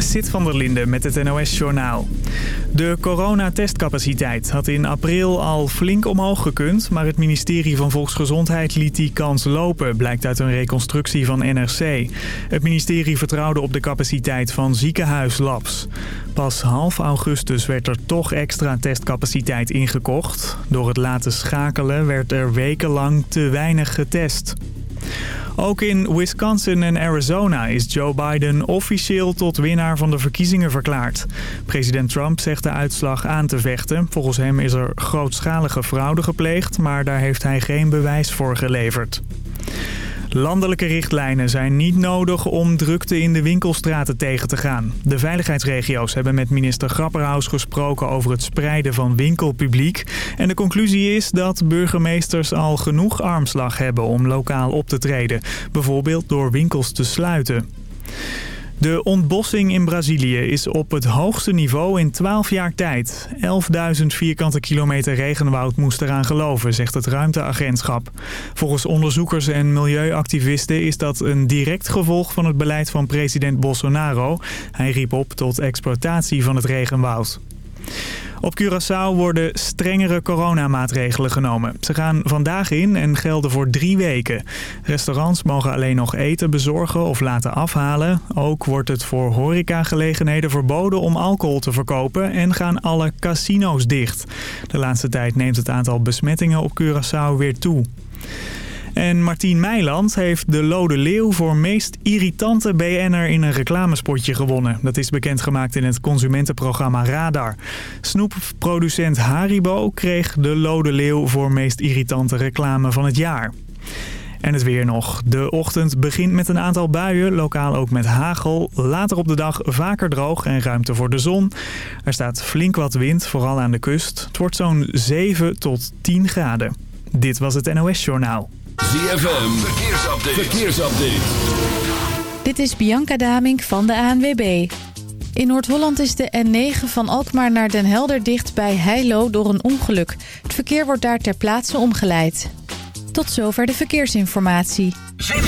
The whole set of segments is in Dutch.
Sit van der Linde met het NOS-journaal. De coronatestcapaciteit had in april al flink omhoog gekund... maar het ministerie van Volksgezondheid liet die kans lopen... blijkt uit een reconstructie van NRC. Het ministerie vertrouwde op de capaciteit van ziekenhuislabs. Pas half augustus werd er toch extra testcapaciteit ingekocht. Door het laten schakelen werd er wekenlang te weinig getest. Ook in Wisconsin en Arizona is Joe Biden officieel tot winnaar van de verkiezingen verklaard. President Trump zegt de uitslag aan te vechten. Volgens hem is er grootschalige fraude gepleegd, maar daar heeft hij geen bewijs voor geleverd. Landelijke richtlijnen zijn niet nodig om drukte in de winkelstraten tegen te gaan. De veiligheidsregio's hebben met minister Grapperhaus gesproken over het spreiden van winkelpubliek. En de conclusie is dat burgemeesters al genoeg armslag hebben om lokaal op te treden. Bijvoorbeeld door winkels te sluiten. De ontbossing in Brazilië is op het hoogste niveau in 12 jaar tijd. 11.000 vierkante kilometer regenwoud moest eraan geloven, zegt het ruimteagentschap. Volgens onderzoekers en milieuactivisten is dat een direct gevolg van het beleid van president Bolsonaro. Hij riep op tot exploitatie van het regenwoud. Op Curaçao worden strengere coronamaatregelen genomen. Ze gaan vandaag in en gelden voor drie weken. Restaurants mogen alleen nog eten bezorgen of laten afhalen. Ook wordt het voor horecagelegenheden verboden om alcohol te verkopen en gaan alle casino's dicht. De laatste tijd neemt het aantal besmettingen op Curaçao weer toe. En Martien Meiland heeft de Lode Leeuw voor meest irritante BN'er in een reclamespotje gewonnen. Dat is bekendgemaakt in het consumentenprogramma Radar. Snoepproducent Haribo kreeg de Lode Leeuw voor meest irritante reclame van het jaar. En het weer nog. De ochtend begint met een aantal buien, lokaal ook met hagel. Later op de dag vaker droog en ruimte voor de zon. Er staat flink wat wind, vooral aan de kust. Het wordt zo'n 7 tot 10 graden. Dit was het NOS Journaal. ZFM, verkeersupdate. verkeersupdate. Dit is Bianca Damink van de ANWB. In Noord-Holland is de N9 van Alkmaar naar Den Helder dicht bij Heilo door een ongeluk. Het verkeer wordt daar ter plaatse omgeleid. Tot zover de verkeersinformatie.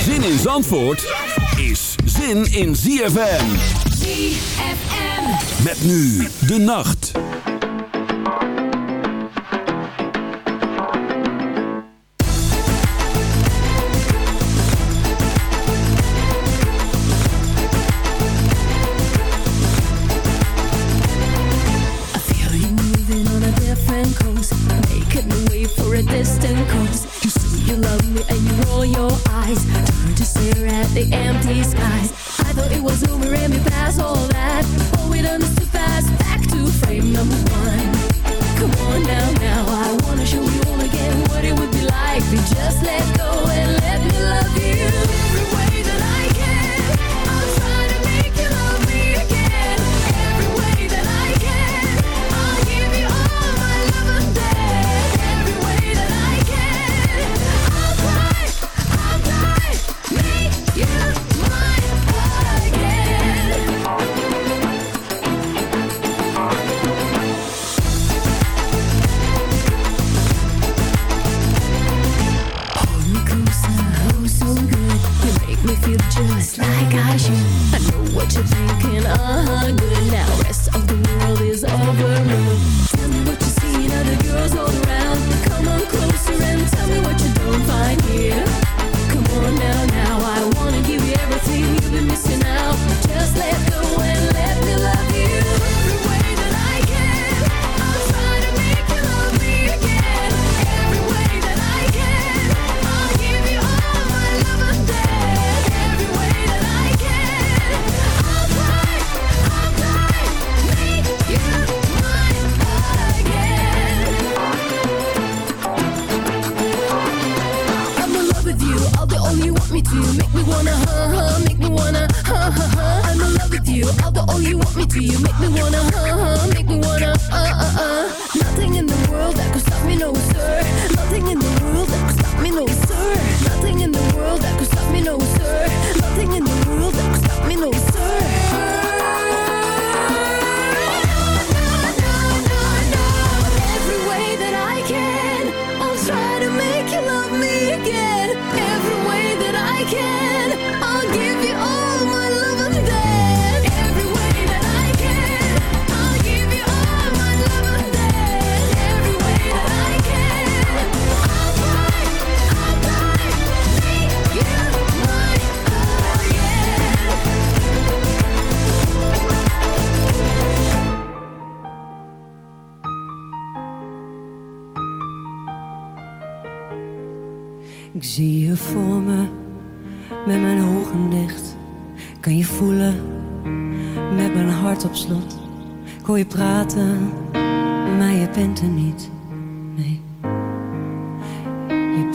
Zin in Zandvoort is zin in ZFM. ZFM. Met nu de nacht.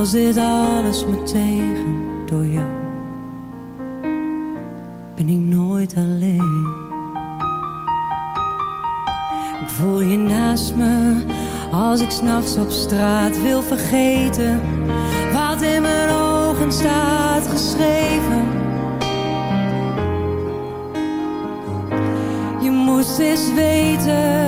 als dit alles me tegen, door jou ben ik nooit alleen. Ik voel je naast me als ik s'nachts op straat wil vergeten wat in mijn ogen staat geschreven. Je moest eens weten.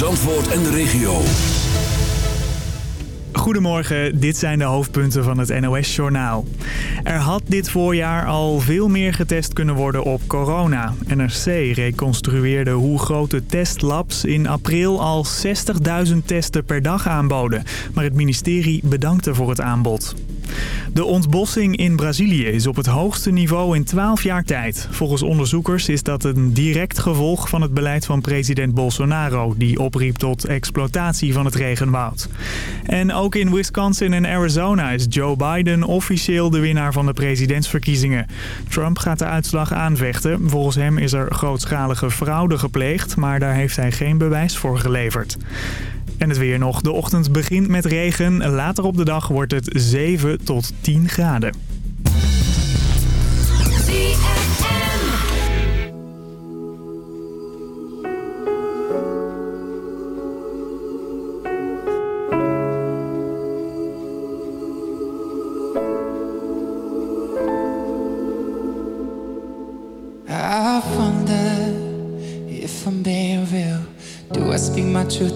Zandvoort en de regio. Goedemorgen, dit zijn de hoofdpunten van het NOS-journaal. Er had dit voorjaar al veel meer getest kunnen worden op corona. NRC reconstrueerde hoe grote testlabs in april al 60.000 testen per dag aanboden. Maar het ministerie bedankte voor het aanbod. De ontbossing in Brazilië is op het hoogste niveau in 12 jaar tijd. Volgens onderzoekers is dat een direct gevolg van het beleid van president Bolsonaro... die opriep tot exploitatie van het regenwoud. En ook in Wisconsin en Arizona is Joe Biden officieel de winnaar van de presidentsverkiezingen. Trump gaat de uitslag aanvechten. Volgens hem is er grootschalige fraude gepleegd, maar daar heeft hij geen bewijs voor geleverd. En het weer nog. De ochtend begint met regen. Later op de dag wordt het 7 tot 10 graden.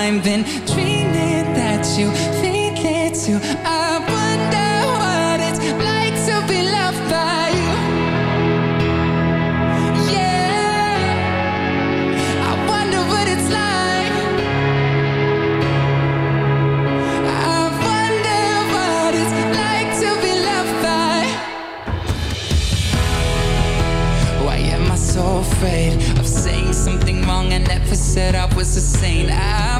mind been dreaming that you feel it. I wonder what it's like to be loved by you. Yeah, I wonder what it's like. I wonder what it's like to be loved by. Why am I so afraid of saying something wrong I never said I was a saint? I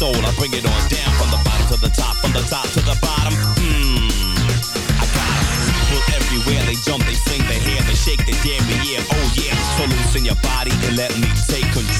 soul. I bring it on down from the bottom to the top, from the top to the bottom. Mmm, I got. People everywhere, they jump, they sing, they hair, they shake, they damn yeah, oh yeah. So loosen your body and let me take control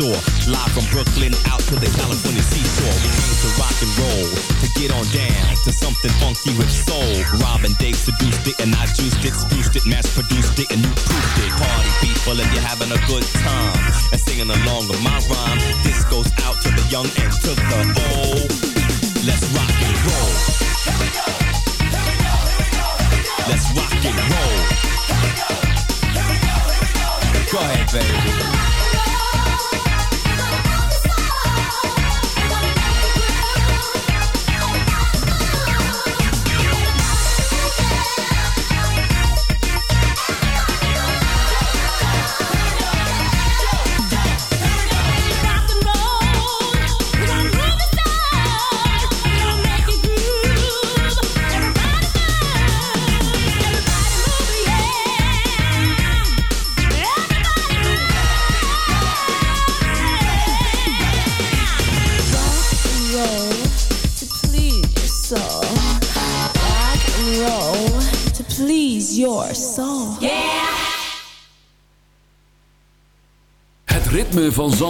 Sore. Live from Brooklyn out to the California seashore. We came to rock and roll, to get on down to something funky with soul. Robin Dave seduced it and I juiced it, spruced it, mass produced it, and you proofed it. Party people and you're having a good time and singing along with my rhyme. This goes out to the young and to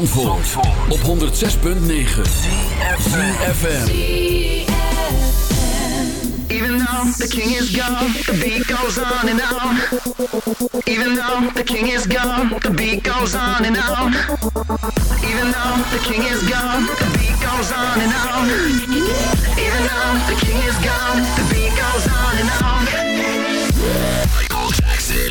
van Zandvoort, op 106.9 FM. Even though the king is gone, the beat goes on and on. Even though the king is gone, the beat goes on and on. Even though the king is gone, the beat goes on and on. Even though the king is gone, the beat goes on and on. Michael Jackson.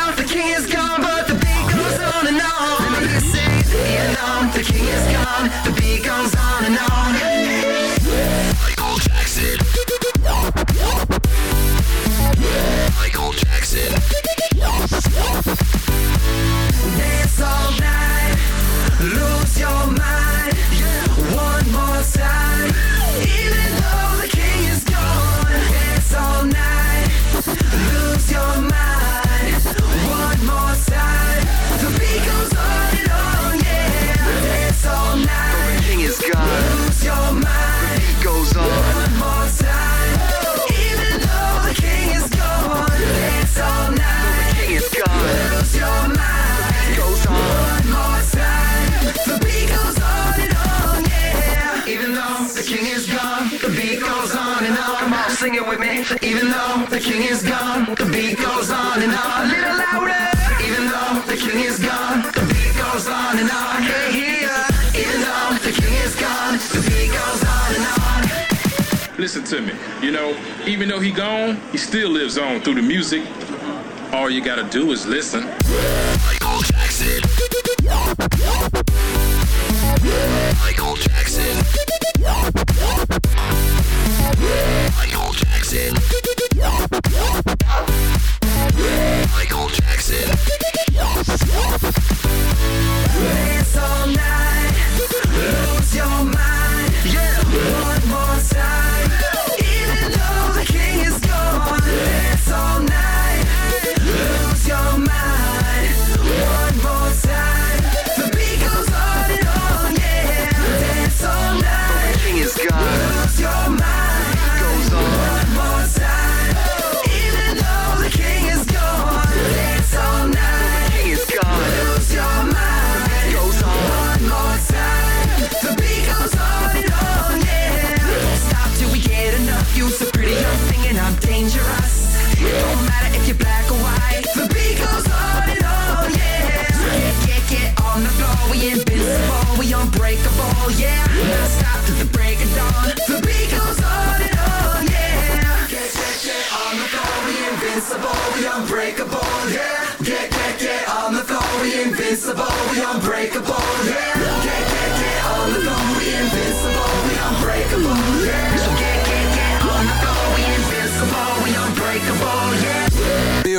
Dance all night, lose sing it with me. Even though the king is gone, the beat goes on and on. A little louder. Even though the king is gone, the beat goes on and on. Can't hear ya. Even though the king is gone, the beat goes on and on. Listen to me. You know, even though he gone, he still lives on through the music. All you gotta do is listen. Michael Jackson. Michael Jackson. Jackson. Michael Jackson. Dance all night,